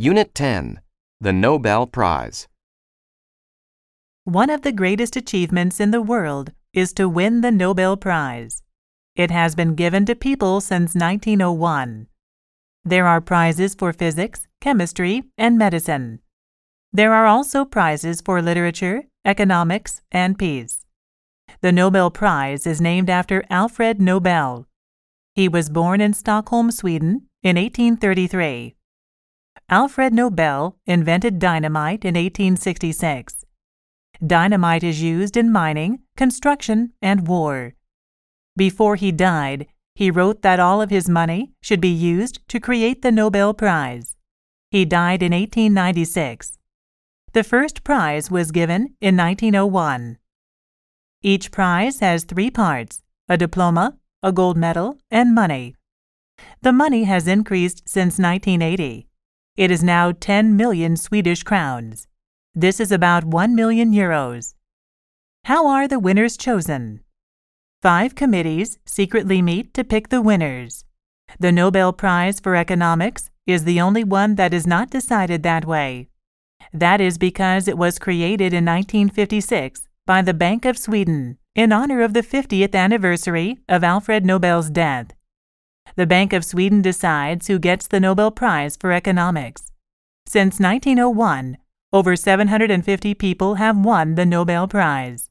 Unit 10 The Nobel Prize. One of the greatest achievements in the world is to win the Nobel Prize. It has been given to people since 1901. There are prizes for physics, chemistry, and medicine. There are also prizes for literature, economics, and peace. The Nobel Prize is named after Alfred Nobel. He was born in Stockholm, Sweden in 1833. Alfred Nobel invented dynamite in 1866. Dynamite is used in mining, construction, and war. Before he died, he wrote that all of his money should be used to create the Nobel Prize. He died in 1896. The first prize was given in 1901. Each prize has three parts a diploma, a gold medal, and money. The money has increased since 1980. It is now 10 million Swedish crowns. This is about 1 million euros. How are the winners chosen? Five committees secretly meet to pick the winners. The Nobel Prize for Economics is the only one that is not decided that way. That is because it was created in 1956 by the Bank of Sweden in honor of the 50th anniversary of Alfred Nobel's death the Bank of Sweden decides who gets the Nobel Prize for Economics. Since 1901, over 750 people have won the Nobel Prize.